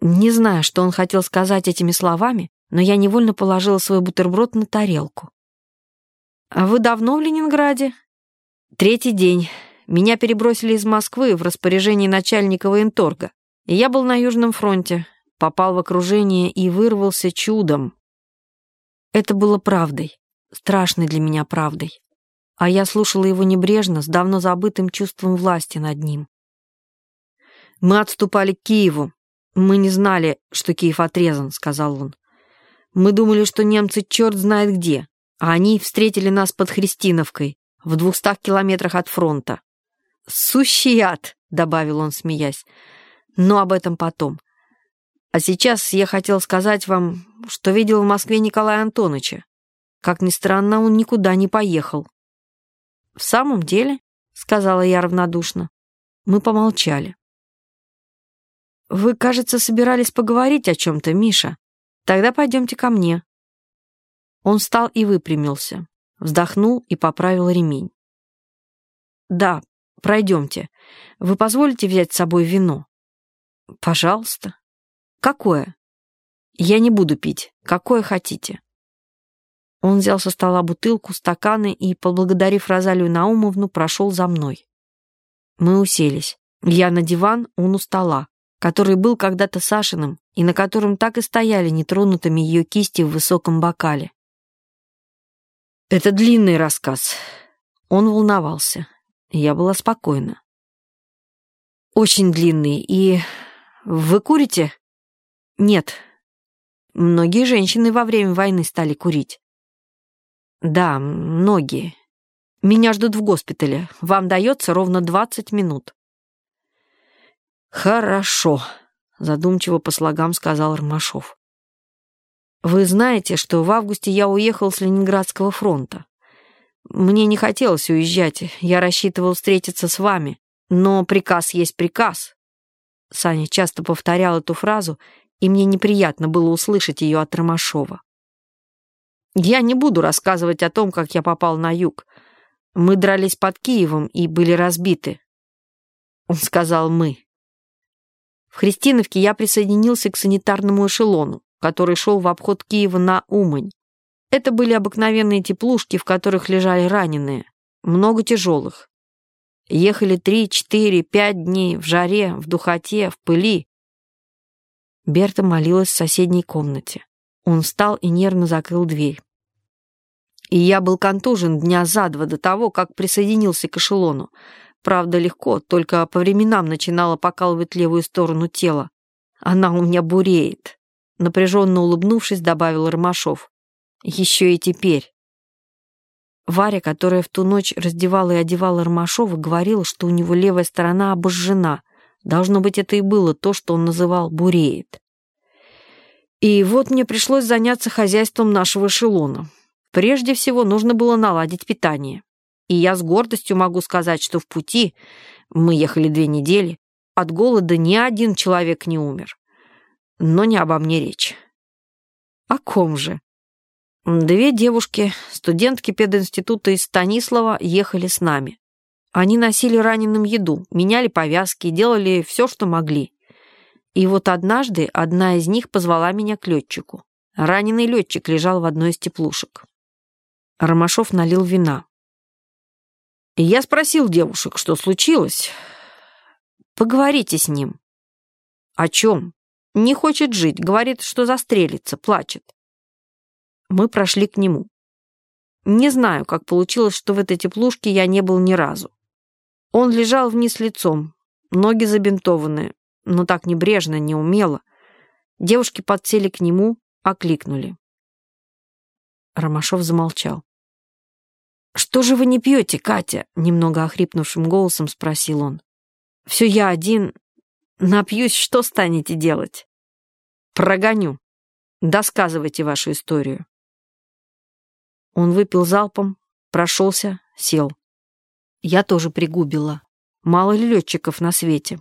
Не знаю, что он хотел сказать этими словами, но я невольно положила свой бутерброд на тарелку. «А вы давно в Ленинграде?» «Третий день. Меня перебросили из Москвы в распоряжение начальника военторга. И я был на Южном фронте, попал в окружение и вырвался чудом. Это было правдой, страшной для меня правдой. А я слушала его небрежно, с давно забытым чувством власти над ним. «Мы отступали к Киеву. Мы не знали, что Киев отрезан», — сказал он. «Мы думали, что немцы черт знает где, а они встретили нас под Христиновкой, в двухстах километрах от фронта». «Сущий ад», — добавил он, смеясь. «Но об этом потом. А сейчас я хотел сказать вам, что видел в Москве Николая Антоновича. Как ни странно, он никуда не поехал». «В самом деле?» — сказала я равнодушно. Мы помолчали. «Вы, кажется, собирались поговорить о чем-то, Миша. Тогда пойдемте ко мне». Он встал и выпрямился, вздохнул и поправил ремень. «Да, пройдемте. Вы позволите взять с собой вино?» «Пожалуйста». «Какое?» «Я не буду пить. Какое хотите?» Он взял со стола бутылку, стаканы и, поблагодарив Розалию Наумовну, прошел за мной. Мы уселись. Я на диван, он у стола который был когда-то Сашиным и на котором так и стояли нетронутыми ее кисти в высоком бокале. «Это длинный рассказ». Он волновался. Я была спокойна. «Очень длинный. И вы курите?» «Нет. Многие женщины во время войны стали курить». «Да, многие. Меня ждут в госпитале. Вам дается ровно двадцать минут». «Хорошо», — задумчиво по слогам сказал Ромашов. «Вы знаете, что в августе я уехал с Ленинградского фронта. Мне не хотелось уезжать, я рассчитывал встретиться с вами, но приказ есть приказ». Саня часто повторял эту фразу, и мне неприятно было услышать ее от Ромашова. «Я не буду рассказывать о том, как я попал на юг. Мы дрались под Киевом и были разбиты». Он сказал «мы». В Христиновке я присоединился к санитарному эшелону, который шел в обход Киева на Умань. Это были обыкновенные теплушки, в которых лежали раненые, много тяжелых. Ехали три, четыре, пять дней в жаре, в духоте, в пыли. Берта молилась в соседней комнате. Он встал и нервно закрыл дверь. И я был контужен дня за два до того, как присоединился к эшелону. Правда, легко, только по временам начинала покалывать левую сторону тела. Она у меня буреет. Напряженно улыбнувшись, добавил Ромашов. Еще и теперь. Варя, которая в ту ночь раздевала и одевала Ромашова, говорила, что у него левая сторона обожжена. Должно быть, это и было то, что он называл «буреет». И вот мне пришлось заняться хозяйством нашего эшелона. Прежде всего, нужно было наладить питание. И я с гордостью могу сказать, что в пути, мы ехали две недели, от голода ни один человек не умер. Но не обо мне речь. О ком же? Две девушки, студентки пединститута из Станислава, ехали с нами. Они носили раненым еду, меняли повязки, делали все, что могли. И вот однажды одна из них позвала меня к летчику. Раненый летчик лежал в одной из теплушек. Ромашов налил вина. Я спросил девушек, что случилось. Поговорите с ним. О чем? Не хочет жить, говорит, что застрелится, плачет. Мы прошли к нему. Не знаю, как получилось, что в этой теплушке я не был ни разу. Он лежал вниз лицом, ноги забинтованы, но так небрежно, неумело. Девушки подсели к нему, окликнули. Ромашов замолчал. «Что же вы не пьете, Катя?» — немного охрипнувшим голосом спросил он. «Все я один. Напьюсь, что станете делать?» «Прогоню. Досказывайте вашу историю». Он выпил залпом, прошелся, сел. Я тоже пригубила. Мало ли летчиков на свете.